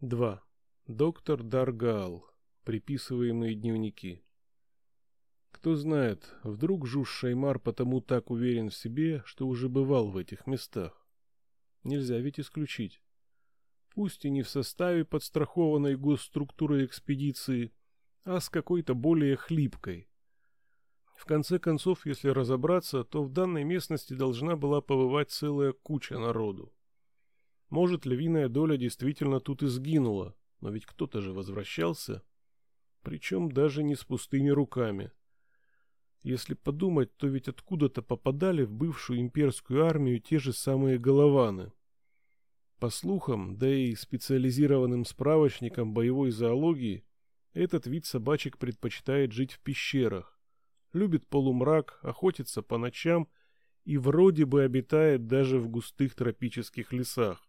2. Доктор Даргал. Приписываемые дневники. Кто знает, вдруг Жуж Шаймар потому так уверен в себе, что уже бывал в этих местах. Нельзя ведь исключить. Пусть и не в составе подстрахованной госструктуры экспедиции, а с какой-то более хлипкой. В конце концов, если разобраться, то в данной местности должна была побывать целая куча народу. Может, львиная доля действительно тут и сгинула, но ведь кто-то же возвращался. Причем даже не с пустыми руками. Если подумать, то ведь откуда-то попадали в бывшую имперскую армию те же самые голованы. По слухам, да и специализированным справочникам боевой зоологии, этот вид собачек предпочитает жить в пещерах, любит полумрак, охотится по ночам и вроде бы обитает даже в густых тропических лесах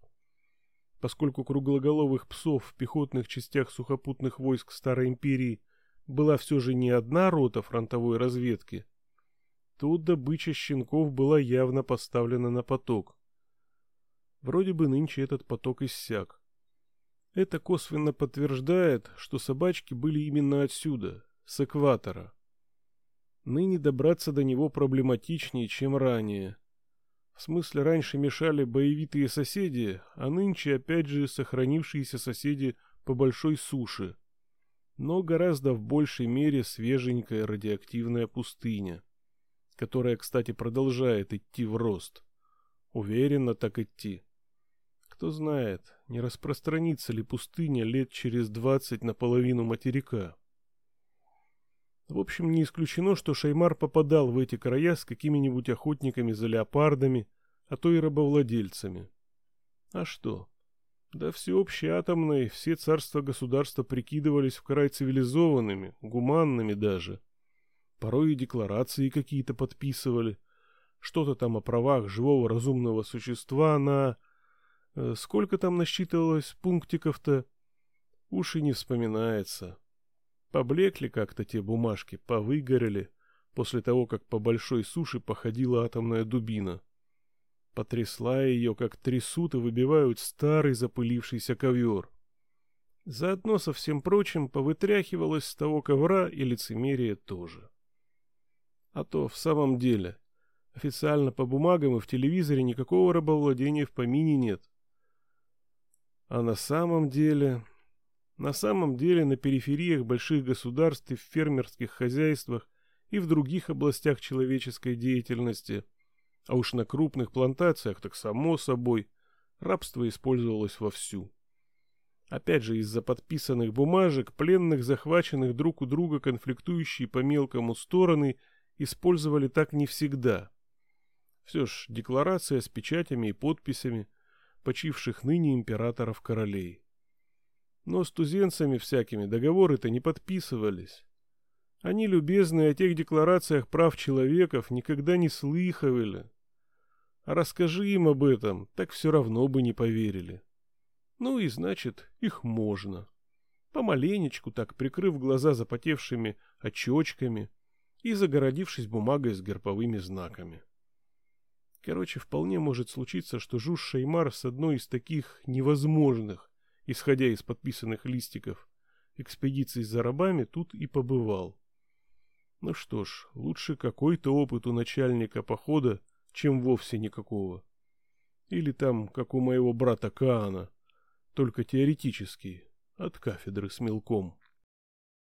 поскольку круглоголовых псов в пехотных частях сухопутных войск Старой Империи была все же не одна рота фронтовой разведки, то добыча щенков была явно поставлена на поток. Вроде бы нынче этот поток иссяк. Это косвенно подтверждает, что собачки были именно отсюда, с экватора. Ныне добраться до него проблематичнее, чем ранее – в смысле, раньше мешали боевитые соседи, а нынче опять же сохранившиеся соседи по большой суше. Но гораздо в большей мере свеженькая радиоактивная пустыня, которая, кстати, продолжает идти в рост. Уверенно так идти. Кто знает, не распространится ли пустыня лет через двадцать на половину материка. В общем, не исключено, что Шаймар попадал в эти края с какими-нибудь охотниками за леопардами, а то и рабовладельцами. А что? Да всеобщей атомной все царства-государства прикидывались в край цивилизованными, гуманными даже. Порой и декларации какие-то подписывали. Что-то там о правах живого разумного существа на... Э, сколько там насчитывалось пунктиков-то? Уж и не вспоминается. Поблекли как-то те бумажки, повыгорели, после того, как по большой суше походила атомная дубина. Потрясла ее, как трясут и выбивают старый запылившийся ковер. Заодно со всем прочим повытряхивалось с того ковра и лицемерие тоже. А то в самом деле, официально по бумагам и в телевизоре никакого рабовладения в помине нет. А на самом деле... На самом деле на перифериях больших государств и в фермерских хозяйствах и в других областях человеческой деятельности, а уж на крупных плантациях так само собой, рабство использовалось вовсю. Опять же, из-за подписанных бумажек, пленных, захваченных друг у друга конфликтующие по мелкому стороны, использовали так не всегда. Все ж, декларация с печатями и подписями почивших ныне императоров-королей. Но с тузенцами всякими договоры-то не подписывались. Они, любезные, о тех декларациях прав человеков никогда не слыхивали. А расскажи им об этом, так все равно бы не поверили. Ну и значит, их можно. Помаленечку так, прикрыв глаза запотевшими очечками и загородившись бумагой с гербовыми знаками. Короче, вполне может случиться, что Жуж Шеймар с одной из таких невозможных, исходя из подписанных листиков, экспедиций за рабами тут и побывал. Ну что ж, лучше какой-то опыт у начальника похода, чем вовсе никакого. Или там, как у моего брата Каана, только теоретический, от кафедры с мелком.